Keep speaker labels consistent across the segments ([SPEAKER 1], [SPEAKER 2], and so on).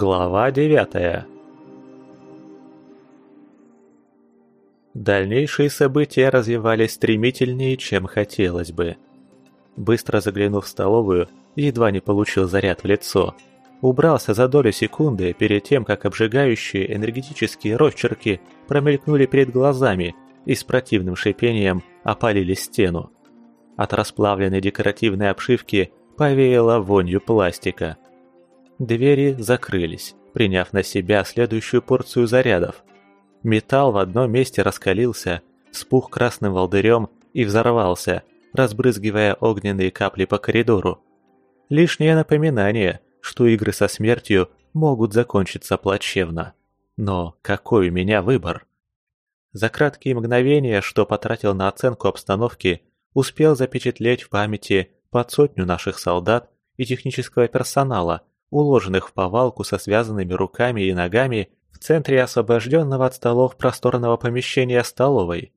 [SPEAKER 1] Глава девятая Дальнейшие события развивались стремительнее, чем хотелось бы. Быстро заглянув в столовую, едва не получил заряд в лицо. Убрался за долю секунды перед тем, как обжигающие энергетические росчерки промелькнули перед глазами и с противным шипением опалили стену. От расплавленной декоративной обшивки повеяло вонью пластика. Двери закрылись, приняв на себя следующую порцию зарядов. Металл в одном месте раскалился, спух красным волдырем и взорвался, разбрызгивая огненные капли по коридору. Лишнее напоминание, что игры со смертью могут закончиться плачевно. Но какой у меня выбор? За краткие мгновения, что потратил на оценку обстановки, успел запечатлеть в памяти под сотню наших солдат и технического персонала, уложенных в повалку со связанными руками и ногами в центре освобожденного от столов просторного помещения столовой.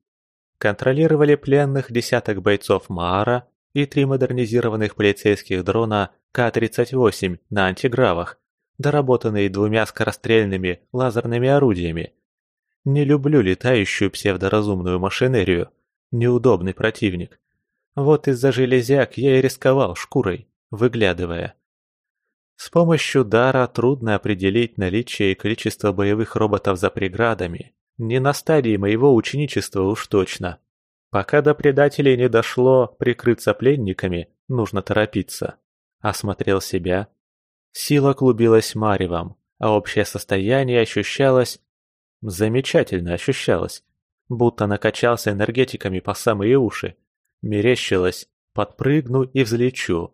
[SPEAKER 1] Контролировали пленных десяток бойцов Маара и три модернизированных полицейских дрона К-38 на антигравах, доработанные двумя скорострельными лазерными орудиями. Не люблю летающую псевдоразумную машинерию, неудобный противник. Вот из-за железяк я и рисковал шкурой, выглядывая. С помощью дара трудно определить наличие и количество боевых роботов за преградами. Не на стадии моего ученичества уж точно. Пока до предателей не дошло прикрыться пленниками, нужно торопиться. Осмотрел себя. Сила клубилась маревом, а общее состояние ощущалось... Замечательно ощущалось. Будто накачался энергетиками по самые уши. Мерещилось, подпрыгну и взлечу.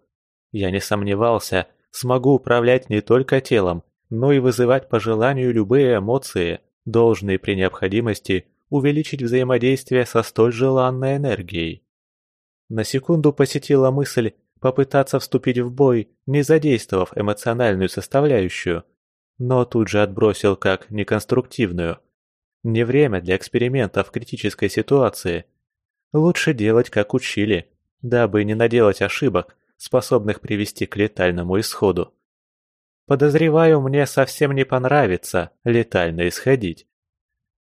[SPEAKER 1] Я не сомневался, смогу управлять не только телом, но и вызывать по желанию любые эмоции, должные при необходимости увеличить взаимодействие со столь желанной энергией. На секунду посетила мысль попытаться вступить в бой, не задействовав эмоциональную составляющую, но тут же отбросил как неконструктивную. Не время для экспериментов в критической ситуации – Лучше делать, как учили, дабы не наделать ошибок, способных привести к летальному исходу. Подозреваю, мне совсем не понравится летально исходить.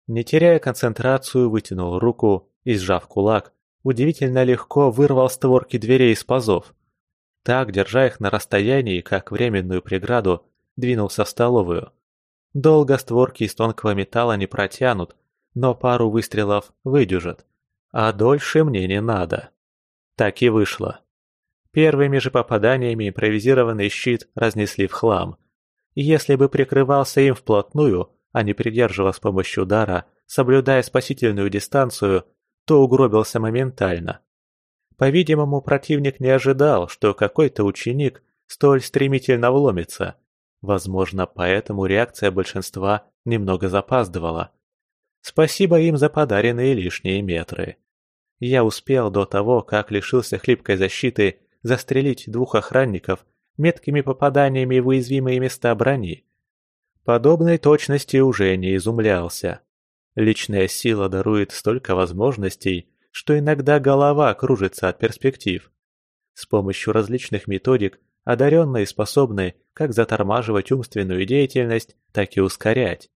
[SPEAKER 1] Не теряя концентрацию, вытянул руку и, сжав кулак, удивительно легко вырвал створки дверей из пазов. Так, держа их на расстоянии, как временную преграду, двинулся в столовую. Долго створки из тонкого металла не протянут, но пару выстрелов выдержат. А дольше мне не надо. Так и вышло. Первыми же попаданиями импровизированный щит разнесли в хлам. Если бы прикрывался им вплотную, а не придерживал с помощью удара, соблюдая спасительную дистанцию, то угробился моментально. По-видимому, противник не ожидал, что какой-то ученик столь стремительно вломится. Возможно, поэтому реакция большинства немного запаздывала. Спасибо им за подаренные лишние метры. Я успел до того, как лишился хлипкой защиты, застрелить двух охранников меткими попаданиями в уязвимые места брони. Подобной точности уже не изумлялся. Личная сила дарует столько возможностей, что иногда голова кружится от перспектив. С помощью различных методик одаренные способны как затормаживать умственную деятельность, так и ускорять.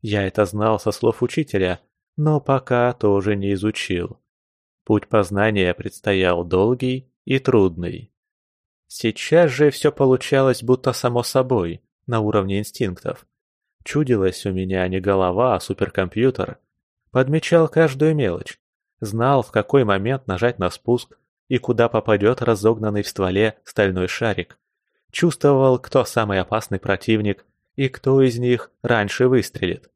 [SPEAKER 1] Я это знал со слов учителя, но пока тоже не изучил. Путь познания предстоял долгий и трудный. Сейчас же все получалось будто само собой, на уровне инстинктов. Чудилось у меня не голова, а суперкомпьютер. Подмечал каждую мелочь. Знал, в какой момент нажать на спуск и куда попадет разогнанный в стволе стальной шарик. Чувствовал, кто самый опасный противник и кто из них раньше выстрелит.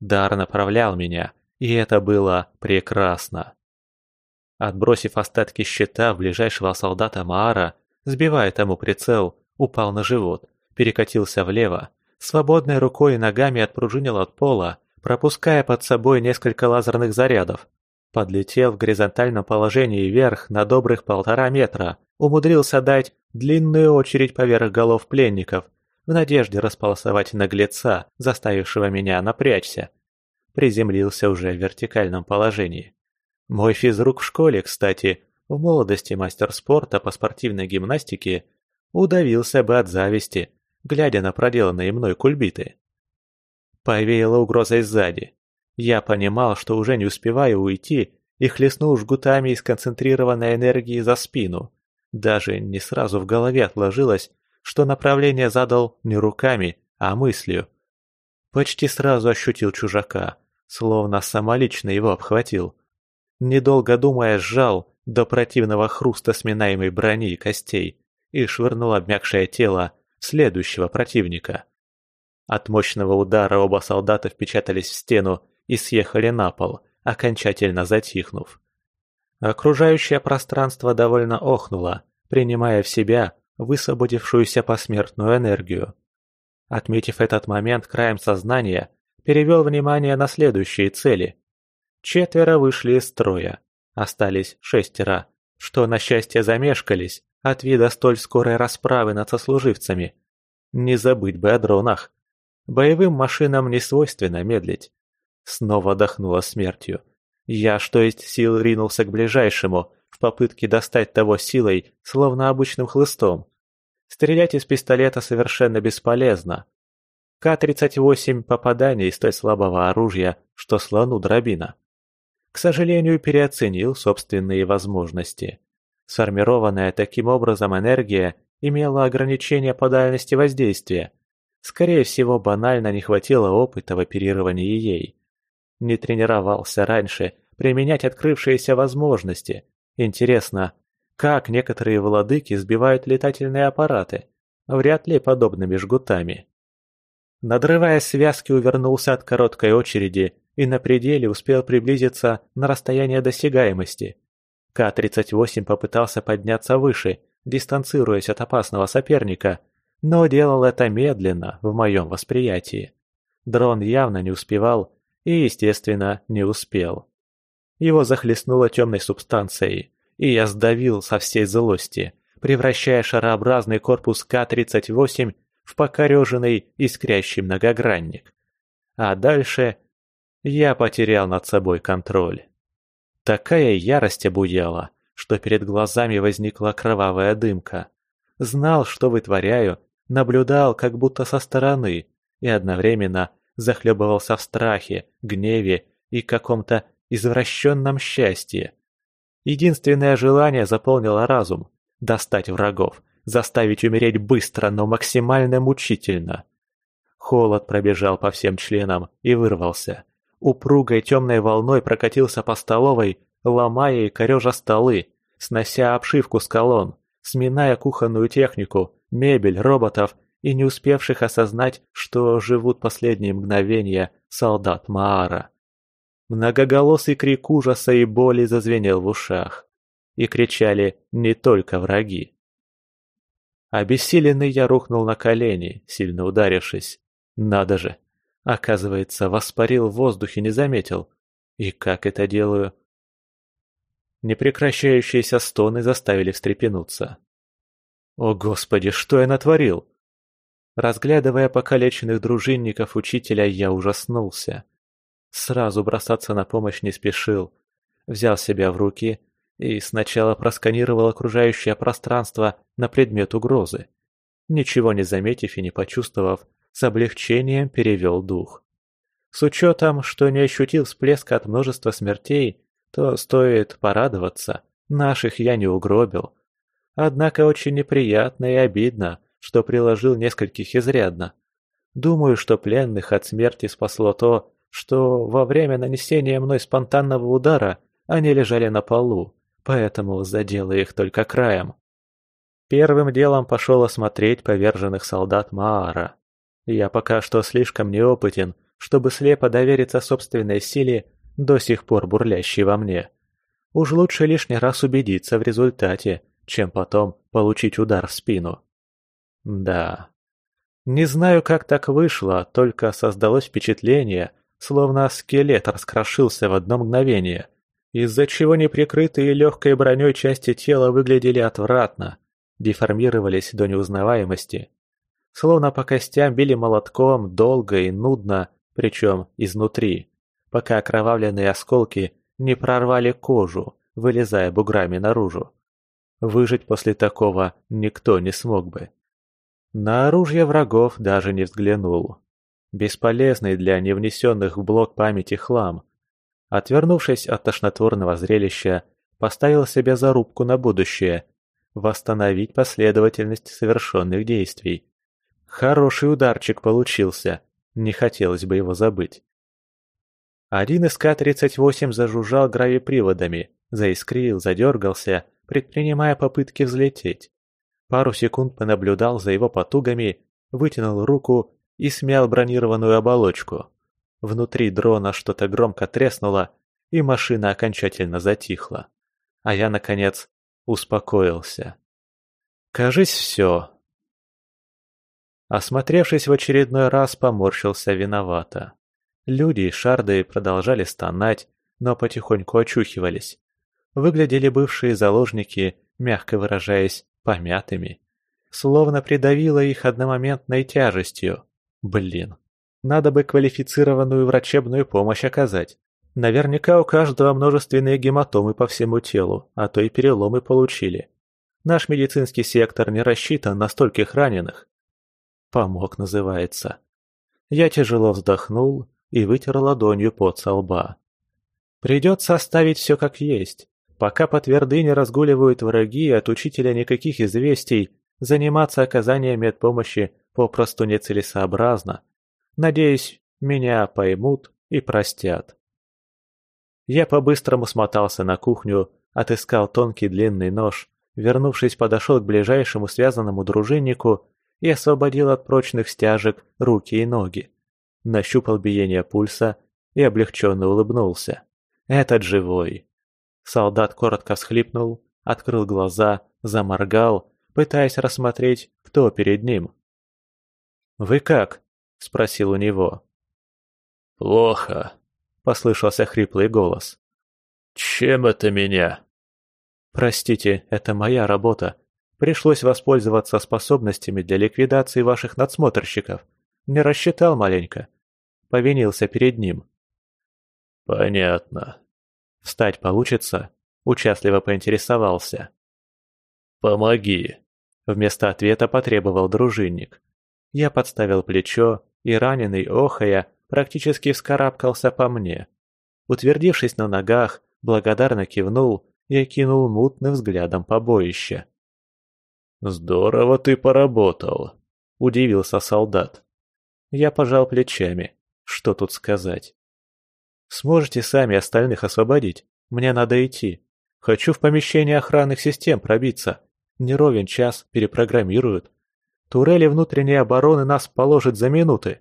[SPEAKER 1] Дар направлял меня, и это было прекрасно. Отбросив остатки щита ближайшего солдата Маара, сбивая тому прицел, упал на живот, перекатился влево, свободной рукой и ногами отпружинил от пола, пропуская под собой несколько лазерных зарядов. Подлетел в горизонтальном положении вверх на добрых полтора метра, умудрился дать длинную очередь поверх голов пленников, в надежде располосовать наглеца, заставившего меня напрячься. Приземлился уже в вертикальном положении. Мой физрук в школе, кстати, в молодости мастер спорта по спортивной гимнастике, удавился бы от зависти, глядя на проделанные мной кульбиты. Повеяло угрозой сзади. Я понимал, что уже не успеваю уйти, и хлестнул жгутами из концентрированной энергии за спину. Даже не сразу в голове отложилось, что направление задал не руками, а мыслью. Почти сразу ощутил чужака, словно самолично его обхватил. Недолго думая, сжал до противного хруста сминаемой брони и костей и швырнул обмякшее тело следующего противника. От мощного удара оба солдата впечатались в стену и съехали на пол, окончательно затихнув. Окружающее пространство довольно охнуло, принимая в себя высвободившуюся посмертную энергию. Отметив этот момент краем сознания, перевел внимание на следующие цели. Четверо вышли из строя, остались шестеро, что на счастье замешкались от вида столь скорой расправы над сослуживцами. Не забыть бы о дронах. Боевым машинам не свойственно медлить. Снова дохнуло смертью. Я, что есть сил, ринулся к ближайшему, в попытке достать того силой, словно обычным хлыстом. Стрелять из пистолета совершенно бесполезно. К-38 попаданий из той слабого оружия, что слону дробина. К сожалению, переоценил собственные возможности. Сформированная таким образом энергия имела ограничение по дальности воздействия. Скорее всего, банально не хватило опыта в оперировании ей. Не тренировался раньше применять открывшиеся возможности. Интересно, как некоторые владыки сбивают летательные аппараты? Вряд ли подобными жгутами. Надрывая связки, увернулся от короткой очереди и на пределе успел приблизиться на расстояние досягаемости. К-38 попытался подняться выше, дистанцируясь от опасного соперника, но делал это медленно, в моем восприятии. Дрон явно не успевал и, естественно, не успел. Его захлестнуло темной субстанцией, и я сдавил со всей злости, превращая шарообразный корпус К-38 в покореженный искрящий многогранник. А дальше я потерял над собой контроль. Такая ярость обуяла, что перед глазами возникла кровавая дымка. Знал, что вытворяю, наблюдал как будто со стороны и одновременно захлебывался в страхе, гневе и каком-то извращенном счастье. Единственное желание заполнило разум – достать врагов, заставить умереть быстро, но максимально мучительно. Холод пробежал по всем членам и вырвался. Упругой темной волной прокатился по столовой, ломая и корежа столы, снося обшивку с колонн, сминая кухонную технику, мебель, роботов и не успевших осознать, что живут последние мгновения солдат Маара. Многоголосый крик ужаса и боли зазвенел в ушах. И кричали не только враги. Обессиленный я рухнул на колени, сильно ударившись. Надо же! Оказывается, воспарил в воздухе, не заметил. И как это делаю? Непрекращающиеся стоны заставили встрепенуться. О господи, что я натворил? Разглядывая покалеченных дружинников учителя, я ужаснулся. Сразу бросаться на помощь не спешил. Взял себя в руки и сначала просканировал окружающее пространство на предмет угрозы. Ничего не заметив и не почувствовав, с облегчением перевел дух. С учетом, что не ощутил всплеска от множества смертей, то стоит порадоваться, наших я не угробил. Однако очень неприятно и обидно, что приложил нескольких изрядно. Думаю, что пленных от смерти спасло то, что во время нанесения мной спонтанного удара они лежали на полу, поэтому задело их только краем. Первым делом пошел осмотреть поверженных солдат Маара. Я пока что слишком неопытен, чтобы слепо довериться собственной силе, до сих пор бурлящей во мне. Уж лучше лишний раз убедиться в результате, чем потом получить удар в спину. Да. Не знаю, как так вышло, только создалось впечатление, словно скелет раскрошился в одно мгновение, из-за чего неприкрытые легкой броней части тела выглядели отвратно, деформировались до неузнаваемости. Словно по костям били молотком долго и нудно, причем изнутри, пока окровавленные осколки не прорвали кожу, вылезая буграми наружу. Выжить после такого никто не смог бы. На оружие врагов даже не взглянул. Бесполезный для невнесенных в блок памяти хлам. Отвернувшись от тошнотворного зрелища, поставил себе зарубку на будущее – восстановить последовательность совершенных действий. Хороший ударчик получился, не хотелось бы его забыть. Один из К-38 зажужжал гравиприводами, заискрил, задергался, предпринимая попытки взлететь. Пару секунд понаблюдал за его потугами, вытянул руку и смял бронированную оболочку. Внутри дрона что-то громко треснуло, и машина окончательно затихла. А я, наконец, успокоился. Кажись, все. Осмотревшись в очередной раз, поморщился виновато. Люди и шарды продолжали стонать, но потихоньку очухивались. Выглядели бывшие заложники, мягко выражаясь, помятыми. Словно придавило их одномоментной тяжестью. Блин, надо бы квалифицированную врачебную помощь оказать. Наверняка у каждого множественные гематомы по всему телу, а то и переломы получили. Наш медицинский сектор не рассчитан на стольких раненых. Помог, называется. Я тяжело вздохнул и вытер ладонью под со лба. Придется оставить все как есть. Пока по твердыне разгуливают враги, от учителя никаких известий, заниматься оказанием медпомощи попросту нецелесообразно. Надеюсь, меня поймут и простят. Я по-быстрому смотался на кухню, отыскал тонкий длинный нож, вернувшись, подошел к ближайшему связанному дружиннику и освободил от прочных стяжек руки и ноги. Нащупал биение пульса и облегченно улыбнулся. Этот живой. Солдат коротко всхлипнул, открыл глаза, заморгал, пытаясь рассмотреть, кто перед ним. «Вы как?» – спросил у него.
[SPEAKER 2] «Плохо», – послышался хриплый голос. «Чем это меня?»
[SPEAKER 1] «Простите, это моя работа. Пришлось воспользоваться способностями для ликвидации ваших надсмотрщиков. Не рассчитал маленько. Повинился перед ним».
[SPEAKER 2] «Понятно».
[SPEAKER 1] «Встать получится?» – участливо поинтересовался.
[SPEAKER 2] «Помоги», –
[SPEAKER 1] вместо ответа потребовал дружинник. Я подставил плечо, и раненый, охая, практически вскарабкался по мне. Утвердившись на ногах, благодарно кивнул и окинул мутным взглядом побоище.
[SPEAKER 2] «Здорово ты поработал», — удивился солдат.
[SPEAKER 1] Я пожал плечами. Что тут сказать? «Сможете сами остальных освободить? Мне надо идти. Хочу в помещение охранных систем пробиться. Не ровен час, перепрограммируют. Турели внутренней обороны нас положат за минуты.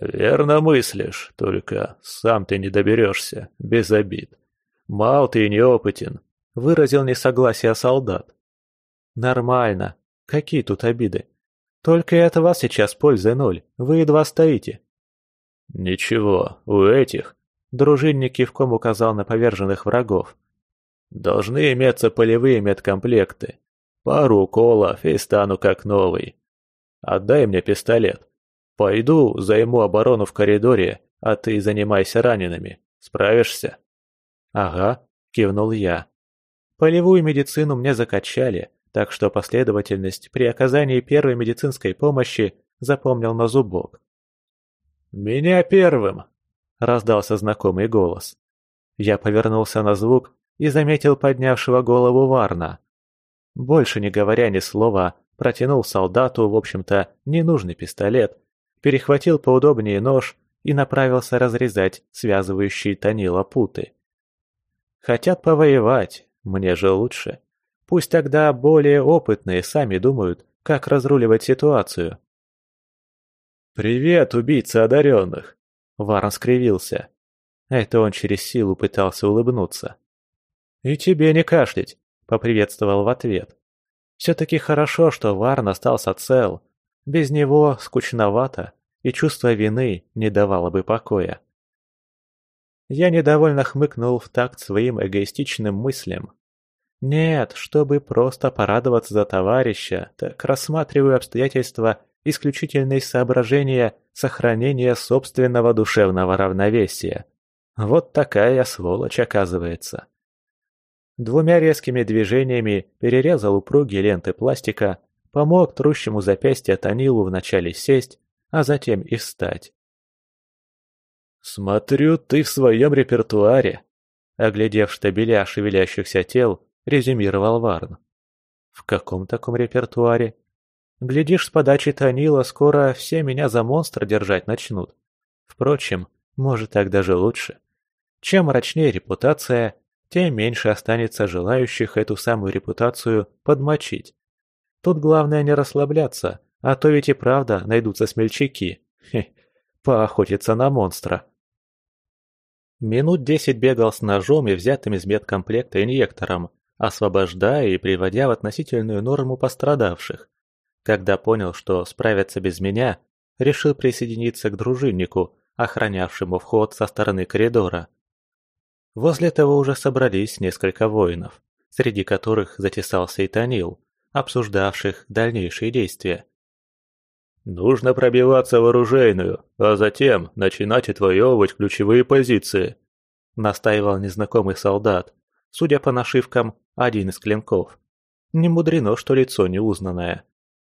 [SPEAKER 2] «Верно мыслишь, только сам ты не доберешься, без обид. Мал ты и неопытен», — выразил несогласие солдат.
[SPEAKER 1] «Нормально. Какие тут обиды? Только это вас сейчас пользы ноль, вы едва стоите».
[SPEAKER 2] «Ничего, у этих», — дружинник кивком указал на поверженных врагов, «должны иметься полевые медкомплекты. Пару уколов и стану как новый. Отдай мне пистолет». «Пойду, займу оборону в коридоре, а ты занимайся ранеными. Справишься?»
[SPEAKER 1] «Ага», – кивнул я. Полевую медицину мне закачали, так что последовательность при оказании первой медицинской помощи запомнил на зубок.
[SPEAKER 2] «Меня первым!» – раздался знакомый голос.
[SPEAKER 1] Я повернулся на звук и заметил поднявшего голову Варна. Больше не говоря ни слова, протянул солдату, в общем-то, ненужный пистолет перехватил поудобнее нож и направился разрезать связывающие Танила путы. Хотят повоевать, мне же лучше. Пусть тогда более опытные сами думают, как разруливать ситуацию.
[SPEAKER 2] «Привет, убийца одаренных!»
[SPEAKER 1] Варн скривился. Это он через силу пытался улыбнуться. «И тебе не кашлять!» — поприветствовал в ответ. «Все-таки хорошо, что Варн остался цел, без него скучновато, и чувство вины не давало бы покоя. Я недовольно хмыкнул в такт своим эгоистичным мыслям. Нет, чтобы просто порадоваться за товарища, так рассматриваю обстоятельства исключительно из соображения сохранения собственного душевного равновесия. Вот такая сволочь оказывается. Двумя резкими движениями перерезал упругие ленты пластика, помог трущему запястье Танилу вначале сесть, а затем и встать.
[SPEAKER 2] «Смотрю, ты в своем репертуаре», — оглядев штабеля шевелящихся тел, резюмировал Варн.
[SPEAKER 1] «В каком таком репертуаре? Глядишь, с подачи Танила скоро все меня за монстра держать начнут. Впрочем, может так даже лучше. Чем мрачнее репутация, тем меньше останется желающих эту самую репутацию подмочить. Тут главное не расслабляться, а то ведь и правда найдутся смельчаки. Хе, поохотиться на монстра. Минут десять бегал с ножом и взятым из медкомплекта инъектором, освобождая и приводя в относительную норму пострадавших. Когда понял, что справятся без меня, решил присоединиться к дружиннику, охранявшему вход со стороны коридора. Возле того уже собрались несколько воинов, среди которых затесался и Танил, обсуждавших дальнейшие действия.
[SPEAKER 2] «Нужно пробиваться в оружейную, а затем начинать отвоевывать ключевые позиции», настаивал незнакомый солдат, судя по нашивкам, один из клинков. Не мудрено, что лицо неузнанное.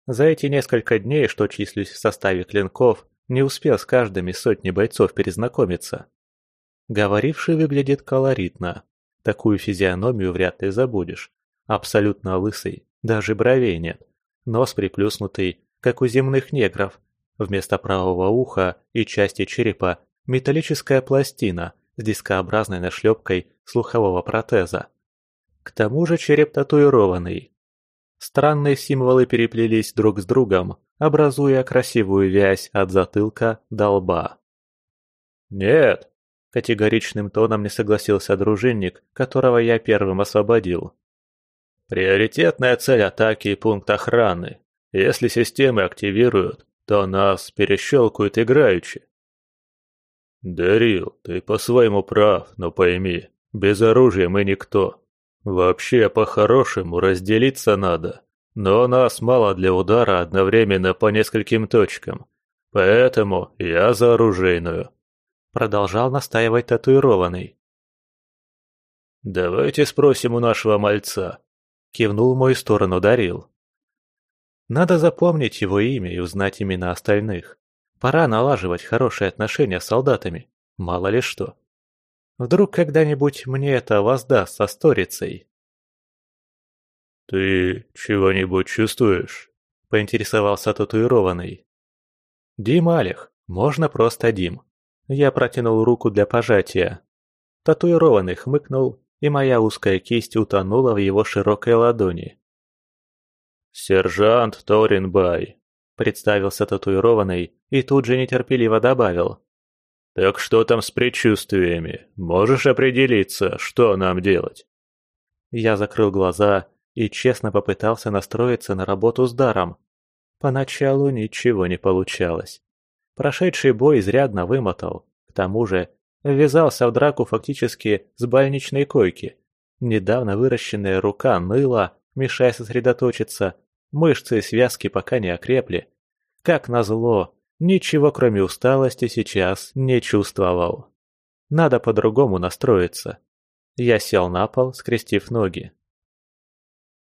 [SPEAKER 2] За эти несколько дней, что числюсь в составе клинков, не успел с каждым из сотни бойцов перезнакомиться. Говоривший выглядит колоритно. Такую физиономию вряд ли забудешь. Абсолютно лысый, даже бровей нет. Нос приплюснутый, как у земных негров. Вместо правого уха и части черепа металлическая пластина с дискообразной нашлепкой слухового протеза. К тому же череп татуированный. Странные символы переплелись друг с другом, образуя красивую вязь от затылка до лба. «Нет!»
[SPEAKER 1] – категоричным тоном не согласился дружинник, которого я первым освободил.
[SPEAKER 2] «Приоритетная цель атаки пункт охраны. Если системы активируют, то нас перещелкают играючи». «Дарил, ты по-своему прав, но пойми, без оружия мы никто. Вообще, по-хорошему, разделиться надо. Но нас мало для удара одновременно по нескольким точкам. Поэтому я за оружейную.
[SPEAKER 1] Продолжал настаивать татуированный.
[SPEAKER 2] «Давайте спросим у нашего мальца», — кивнул в мою сторону Дарил.
[SPEAKER 1] «Надо запомнить его имя и узнать имена остальных. Пора налаживать хорошие отношения с солдатами, мало ли что. Вдруг когда-нибудь мне это воздаст со сторицей».
[SPEAKER 2] «Ты чего-нибудь чувствуешь?» – поинтересовался татуированный.
[SPEAKER 1] «Дим Алих, можно просто Дим». Я протянул руку для пожатия. Татуированный хмыкнул, и моя узкая кисть утонула в его широкой ладони.
[SPEAKER 2] «Сержант Торинбай», – представился татуированный и тут же нетерпеливо добавил. «Так что там с предчувствиями? Можешь определиться, что нам делать?»
[SPEAKER 1] Я закрыл глаза и честно попытался настроиться на работу с даром. Поначалу ничего не получалось. Прошедший бой изрядно вымотал, к тому же ввязался в драку фактически с больничной койки. Недавно выращенная рука ныла, мешая сосредоточиться, мышцы и связки пока не окрепли. Как назло, ничего кроме усталости сейчас не чувствовал. Надо по-другому настроиться. Я сел на пол, скрестив ноги.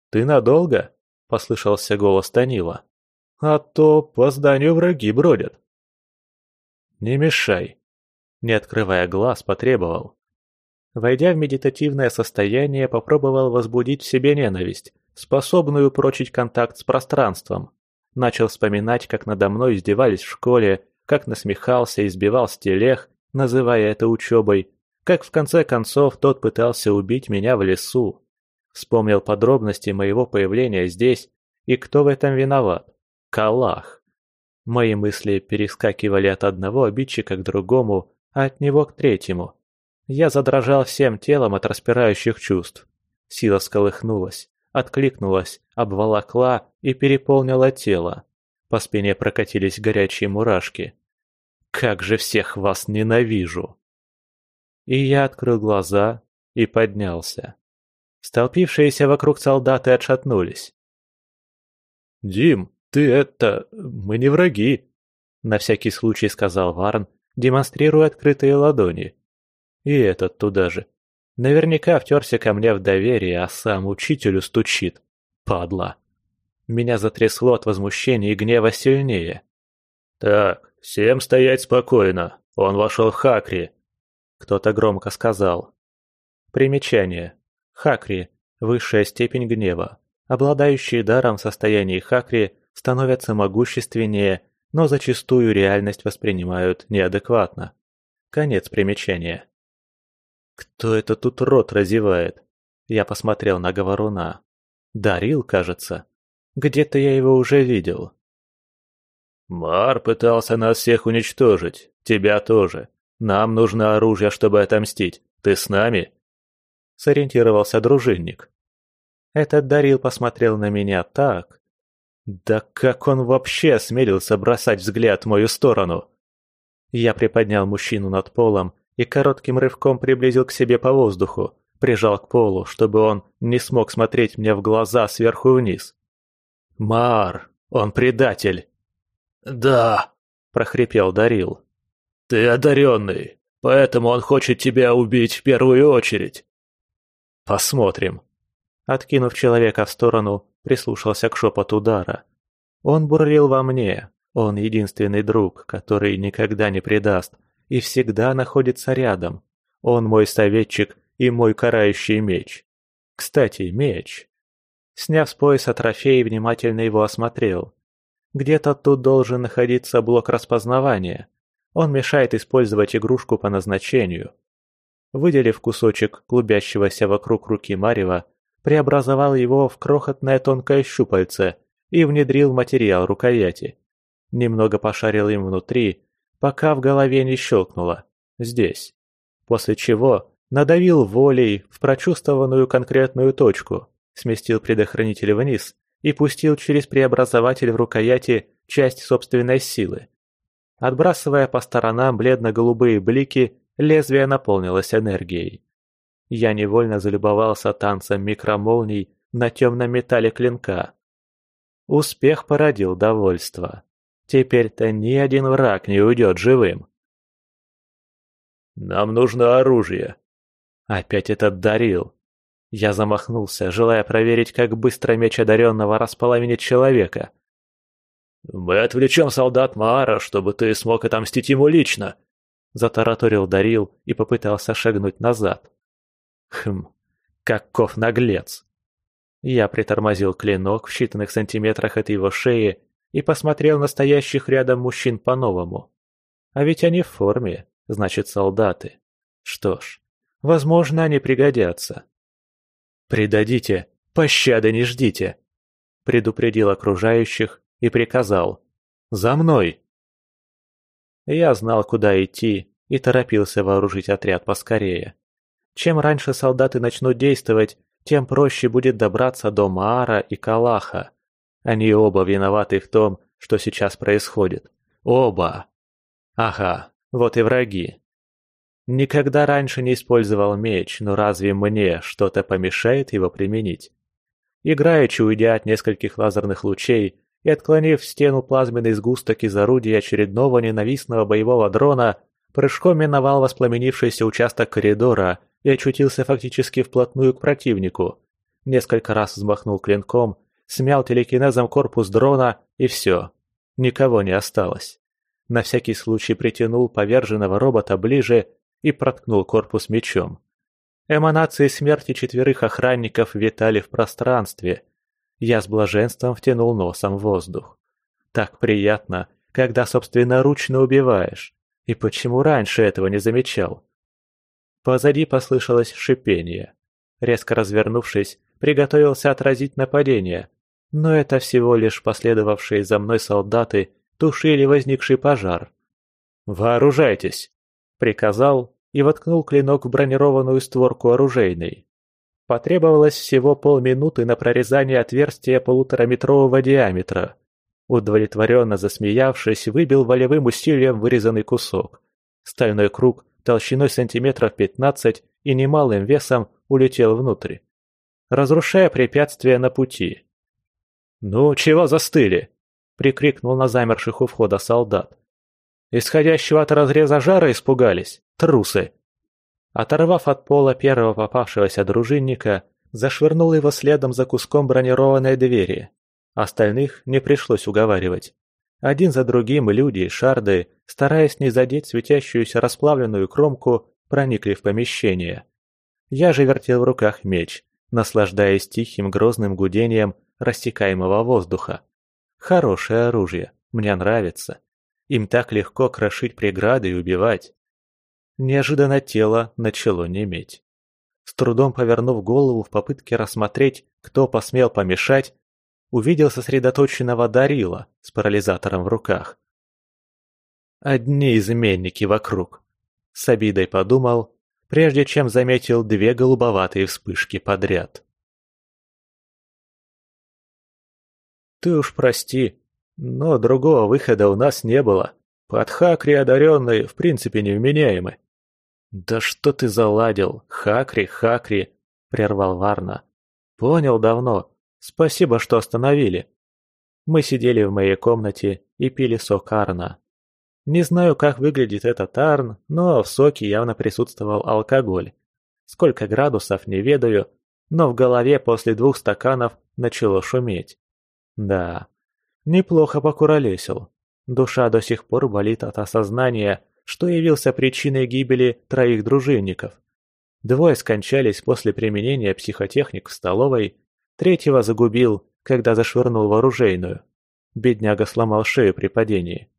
[SPEAKER 1] «Ты надолго?» – послышался голос Танила. «А то по зданию враги бродят». «Не мешай», – не открывая глаз, потребовал. Войдя в медитативное состояние, попробовал возбудить в себе ненависть, способную прочить контакт с пространством. Начал вспоминать, как надо мной издевались в школе, как насмехался и избивал с телег, называя это учебой, как в конце концов тот пытался убить меня в лесу. Вспомнил подробности моего появления здесь и кто в этом виноват. Калах. Мои мысли перескакивали от одного обидчика к другому, а от него к третьему. Я задрожал всем телом от распирающих чувств. Сила сколыхнулась, откликнулась, обволокла и переполнила тело. По спине прокатились горячие мурашки. «Как же всех вас ненавижу!» И я открыл глаза и поднялся. Столпившиеся вокруг солдаты отшатнулись. «Дим, ты это... мы не враги!» На всякий случай сказал Варн, демонстрируя открытые ладони. И этот туда же. Наверняка втерся ко мне в доверие, а сам учителю стучит. Падла. Меня затрясло от возмущения и гнева сильнее.
[SPEAKER 2] «Так, всем стоять спокойно. Он вошел в Хакри», — кто-то громко сказал.
[SPEAKER 1] Примечание. Хакри – высшая степень гнева. Обладающие даром в состоянии Хакри становятся могущественнее, но зачастую реальность воспринимают неадекватно. Конец примечания. Кто это тут рот разевает? Я посмотрел на говоруна. Дарил, кажется. Где-то я его уже видел.
[SPEAKER 2] Мар пытался нас всех уничтожить. Тебя тоже. Нам нужно оружие, чтобы отомстить. Ты с нами?
[SPEAKER 1] Сориентировался дружинник. Этот Дарил посмотрел на меня так. Да как он вообще осмелился бросать взгляд в мою сторону? Я приподнял мужчину над полом и коротким рывком приблизил к себе по воздуху, прижал к полу, чтобы он не смог смотреть мне в глаза сверху вниз. «Мар, он предатель!»
[SPEAKER 2] «Да», —
[SPEAKER 1] прохрипел Дарил.
[SPEAKER 2] «Ты одаренный, поэтому он хочет тебя убить в первую очередь».
[SPEAKER 1] «Посмотрим». Откинув человека в сторону, прислушался к шепоту Дара. Он бурлил во мне, он единственный друг, который никогда не предаст и всегда находится рядом. Он мой советчик и мой карающий меч. Кстати, меч. Сняв с пояса трофей, внимательно его осмотрел. Где-то тут должен находиться блок распознавания. Он мешает использовать игрушку по назначению. Выделив кусочек клубящегося вокруг руки Марева, преобразовал его в крохотное тонкое щупальце и внедрил материал рукояти. Немного пошарил им внутри, пока в голове не щелкнуло. Здесь. После чего надавил волей в прочувствованную конкретную точку, сместил предохранитель вниз и пустил через преобразователь в рукояти часть собственной силы. Отбрасывая по сторонам бледно-голубые блики, лезвие наполнилось энергией. Я невольно залюбовался танцем микромолний на темном металле клинка. Успех породил довольство. Теперь-то ни один враг не уйдет живым.
[SPEAKER 2] «Нам нужно оружие».
[SPEAKER 1] Опять этот дарил. Я замахнулся, желая проверить, как быстро меч одаренного располовинит человека.
[SPEAKER 2] «Мы отвлечем солдат Маара, чтобы ты смог отомстить ему лично», — затараторил Дарил и попытался шагнуть назад.
[SPEAKER 1] Хм, каков наглец. Я притормозил клинок в считанных сантиметрах от его шеи и посмотрел на стоящих рядом мужчин по-новому. А ведь они в форме, значит, солдаты. Что ж, возможно, они пригодятся. «Предадите, пощады не ждите!» Предупредил окружающих и приказал. «За мной!» Я знал, куда идти, и торопился вооружить отряд поскорее. Чем раньше солдаты начнут действовать, тем проще будет добраться до Маара и Калаха. Они оба виноваты в том, что сейчас происходит. Оба. Ага, вот и враги. Никогда раньше не использовал меч, но разве мне что-то помешает его применить? Играючи, уйдя от нескольких лазерных лучей и отклонив в стену плазменный сгусток из орудия очередного ненавистного боевого дрона, прыжком миновал воспламенившийся участок коридора и очутился фактически вплотную к противнику. Несколько раз взмахнул клинком, смял телекинезом корпус дрона и все. Никого не осталось. На всякий случай притянул поверженного робота ближе и проткнул корпус мечом. Эманации смерти четверых охранников витали в пространстве. Я с блаженством втянул носом воздух. Так приятно, когда собственноручно убиваешь. И почему раньше этого не замечал? Позади послышалось шипение. Резко развернувшись, приготовился отразить нападение, но это всего лишь последовавшие за мной солдаты тушили возникший пожар. «Вооружайтесь!» — приказал и воткнул клинок в бронированную створку оружейной. Потребовалось всего полминуты на прорезание отверстия полутораметрового диаметра. Удовлетворенно засмеявшись, выбил волевым усилием вырезанный кусок. Стальной круг толщиной сантиметров 15 и немалым весом улетел внутрь, разрушая препятствия на пути. «Ну, чего застыли?» — прикрикнул на замерших у входа солдат. «Исходящего от разреза жара испугались? Трусы!» Оторвав от пола первого попавшегося дружинника, зашвырнул его следом за куском бронированной двери. Остальных не пришлось уговаривать. Один за другим люди, шарды, стараясь не задеть светящуюся расплавленную кромку, проникли в помещение. Я же вертел в руках меч, наслаждаясь тихим грозным гудением рассекаемого воздуха. Хорошее оружие, мне нравится. Им так легко крошить преграды и убивать. Неожиданно тело начало неметь. С трудом повернув голову в попытке рассмотреть, кто посмел помешать, увидел сосредоточенного Дарила с парализатором в руках. Одни изменники вокруг. С обидой подумал, прежде чем заметил две голубоватые вспышки подряд. «Ты уж прости, но другого выхода у нас не было. Под Хакри одаренные в принципе невменяемы». «Да что ты заладил? Хакри, Хакри!» — прервал Варна. «Понял давно. Спасибо, что остановили. Мы сидели в моей комнате и пили сок Арна. Не знаю, как выглядит этот Арн, но в соке явно присутствовал алкоголь. Сколько градусов, не ведаю, но в голове после двух стаканов начало шуметь. Да, неплохо покуролесил. Душа до сих пор болит от осознания, что явился причиной гибели троих дружинников. Двое скончались после применения психотехник в столовой, Третьего загубил, когда зашвырнул в оружейную. Бедняга сломал шею при падении.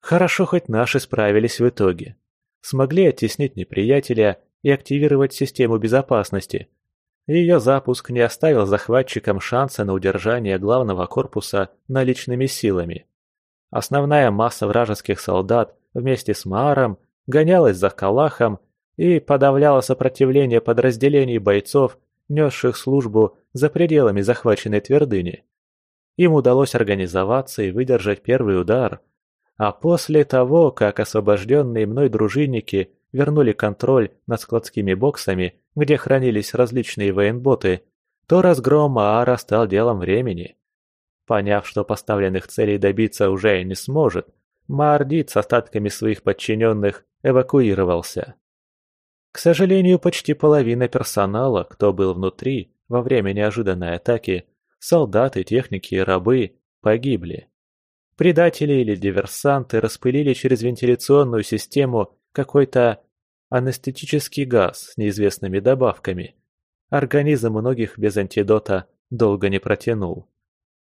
[SPEAKER 1] Хорошо, хоть наши справились в итоге. Смогли оттеснить неприятеля и активировать систему безопасности. Ее запуск не оставил захватчикам шанса на удержание главного корпуса наличными силами. Основная масса вражеских солдат вместе с Мааром гонялась за Калахом и подавляла сопротивление подразделений бойцов несших службу за пределами захваченной твердыни. Им удалось организоваться и выдержать первый удар, а после того, как освобожденные мной дружинники вернули контроль над складскими боксами, где хранились различные военботы, то разгром Аара стал делом времени. Поняв, что поставленных целей добиться уже не сможет, Маордит с остатками своих подчиненных эвакуировался. К сожалению, почти половина персонала, кто был внутри во время неожиданной атаки, солдаты, техники и рабы, погибли. Предатели или диверсанты распылили через вентиляционную систему какой-то анестетический газ с неизвестными добавками. Организм многих без антидота долго не протянул.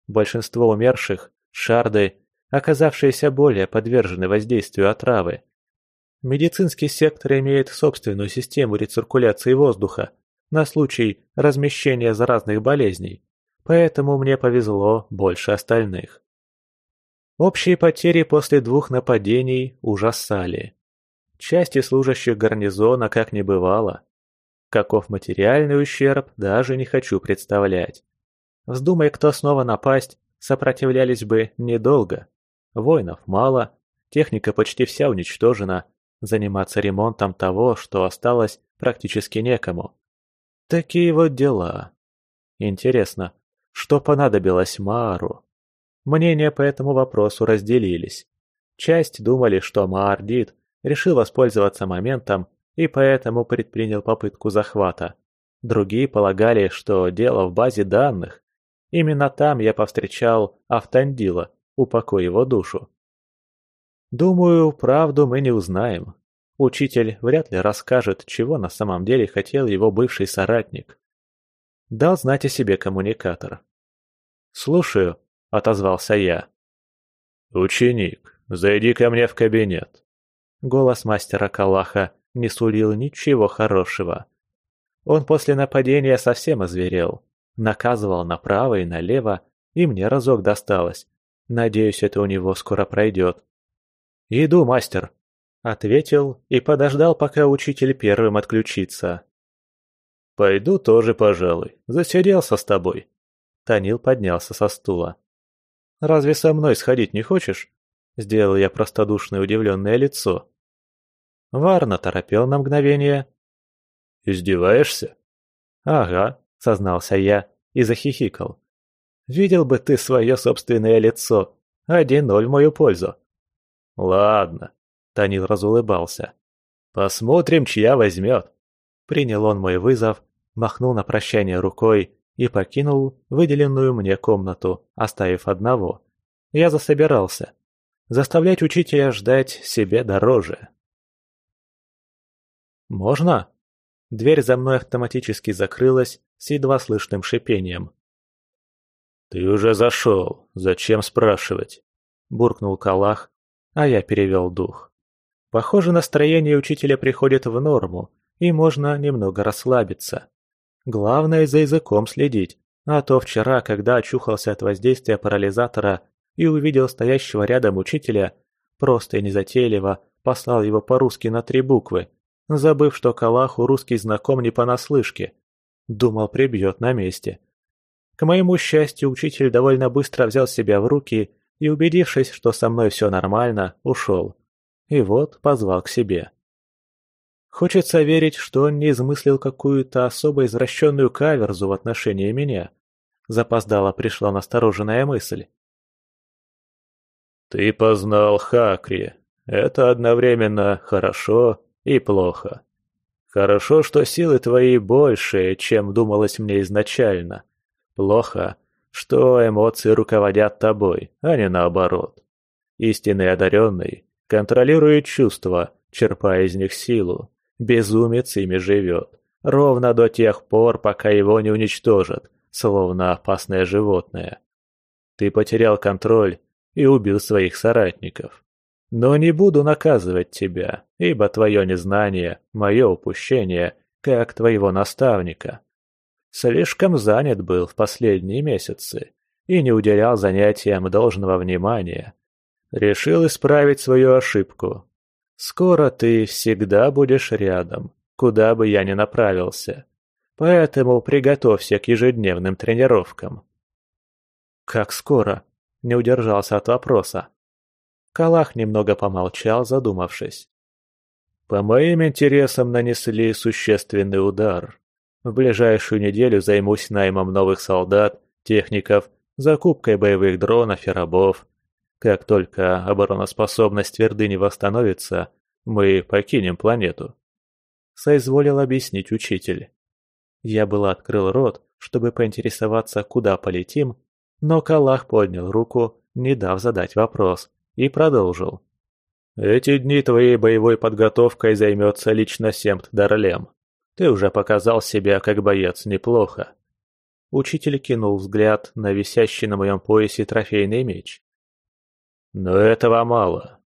[SPEAKER 1] Большинство умерших – шарды, оказавшиеся более подвержены воздействию отравы, Медицинский сектор имеет собственную систему рециркуляции воздуха на случай размещения заразных болезней, поэтому мне повезло больше остальных. Общие потери после двух нападений ужасали. Части служащих гарнизона как не бывало. Каков материальный ущерб, даже не хочу представлять. Вздумай кто снова напасть, сопротивлялись бы недолго. Воинов мало, техника почти вся уничтожена – Заниматься ремонтом того, что осталось, практически некому. Такие вот дела. Интересно, что понадобилось Маару? Мнения по этому вопросу разделились. Часть думали, что Маардит решил воспользоваться моментом и поэтому предпринял попытку захвата. Другие полагали, что дело в базе данных. Именно там я повстречал Автандила, упокой его душу. Думаю, правду мы не узнаем. Учитель вряд ли расскажет, чего на самом деле хотел его бывший соратник. Дал знать о себе коммуникатор. «Слушаю», — отозвался я.
[SPEAKER 2] «Ученик, зайди ко мне в кабинет».
[SPEAKER 1] Голос мастера Калаха не сулил ничего хорошего. Он после нападения совсем озверел. Наказывал направо и налево, и мне разок досталось. Надеюсь, это у него скоро пройдет. «Иду, мастер», — ответил и подождал, пока учитель первым отключится.
[SPEAKER 2] «Пойду тоже, пожалуй. Засиделся с тобой».
[SPEAKER 1] Танил поднялся со стула. «Разве со мной сходить не хочешь?» Сделал я простодушное удивленное лицо. Варна торопел на мгновение.
[SPEAKER 2] «Издеваешься?»
[SPEAKER 1] «Ага», — сознался я и захихикал. «Видел бы ты свое собственное лицо. Один ноль в мою пользу».
[SPEAKER 2] «Ладно», — Танил разулыбался. «Посмотрим, чья возьмет».
[SPEAKER 1] Принял он мой вызов, махнул на прощание рукой и покинул выделенную мне комнату, оставив одного. Я засобирался. Заставлять учителя ждать себе дороже. «Можно?» Дверь за мной автоматически закрылась с едва слышным шипением.
[SPEAKER 2] «Ты уже зашел, зачем спрашивать?» – буркнул Калах, а я перевел дух.
[SPEAKER 1] Похоже, настроение учителя приходит в норму, и можно немного расслабиться. Главное за языком следить, а то вчера, когда очухался от воздействия парализатора и увидел стоящего рядом учителя, просто и незатейливо послал его по-русски на три буквы, забыв, что Калаху русский знаком не понаслышке. Думал, прибьет на месте. К моему счастью, учитель довольно быстро взял себя в руки и, убедившись, что со мной все нормально, ушел. И вот позвал к себе. Хочется верить, что он не измыслил какую-то особо извращенную каверзу в отношении меня. Запоздала пришла настороженная мысль.
[SPEAKER 2] «Ты познал Хакри. Это одновременно хорошо и плохо. Хорошо, что силы твои больше, чем думалось мне изначально. Плохо, что эмоции руководят тобой, а не наоборот. Истинный одаренный контролирует чувства, черпая из них силу. Безумец ими живет. Ровно до тех пор, пока его не уничтожат, словно опасное животное. Ты потерял контроль и убил своих соратников. Но не буду наказывать тебя, ибо твое незнание – мое упущение, как твоего наставника. Слишком занят был в последние месяцы и не уделял занятиям должного внимания. Решил исправить свою ошибку. Скоро ты всегда будешь рядом, куда бы я ни направился. Поэтому приготовься к ежедневным тренировкам.
[SPEAKER 1] «Как скоро?» – не удержался от вопроса. Калах немного помолчал, задумавшись.
[SPEAKER 2] «По моим интересам нанесли существенный удар. В ближайшую неделю займусь наймом новых солдат, техников, закупкой боевых дронов и рабов. Как только обороноспособность твердыни восстановится, мы покинем планету.
[SPEAKER 1] Соизволил объяснить учитель. Я было открыл рот, чтобы поинтересоваться, куда полетим, но Калах поднял руку, не дав задать вопрос, и продолжил. «Эти дни твоей боевой подготовкой займется лично Семт Дарлем. Ты уже показал себя как боец неплохо. Учитель кинул взгляд на висящий на моем поясе трофейный меч. Но этого мало.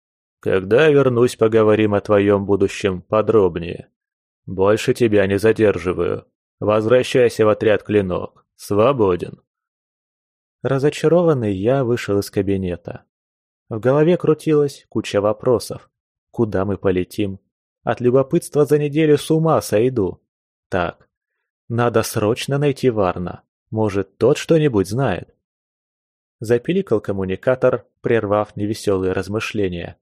[SPEAKER 1] Когда вернусь, поговорим о твоем будущем подробнее. Больше тебя не задерживаю. Возвращайся в отряд Клинок. Свободен. Разочарованный я вышел из кабинета. В голове крутилась куча вопросов. Куда мы полетим? От любопытства за неделю с ума сойду. Так, надо срочно найти Варна. Может, тот что-нибудь знает. Запиликал коммуникатор, прервав невеселые размышления.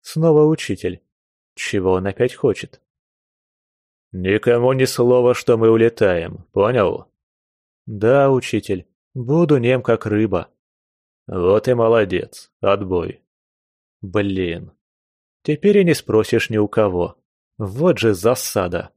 [SPEAKER 1] Снова учитель. Чего он опять хочет? «Никому ни слова, что мы улетаем, понял?» «Да, учитель. Буду нем, как рыба». «Вот и молодец. Отбой». «Блин. Теперь и не спросишь ни у кого. Вот же засада.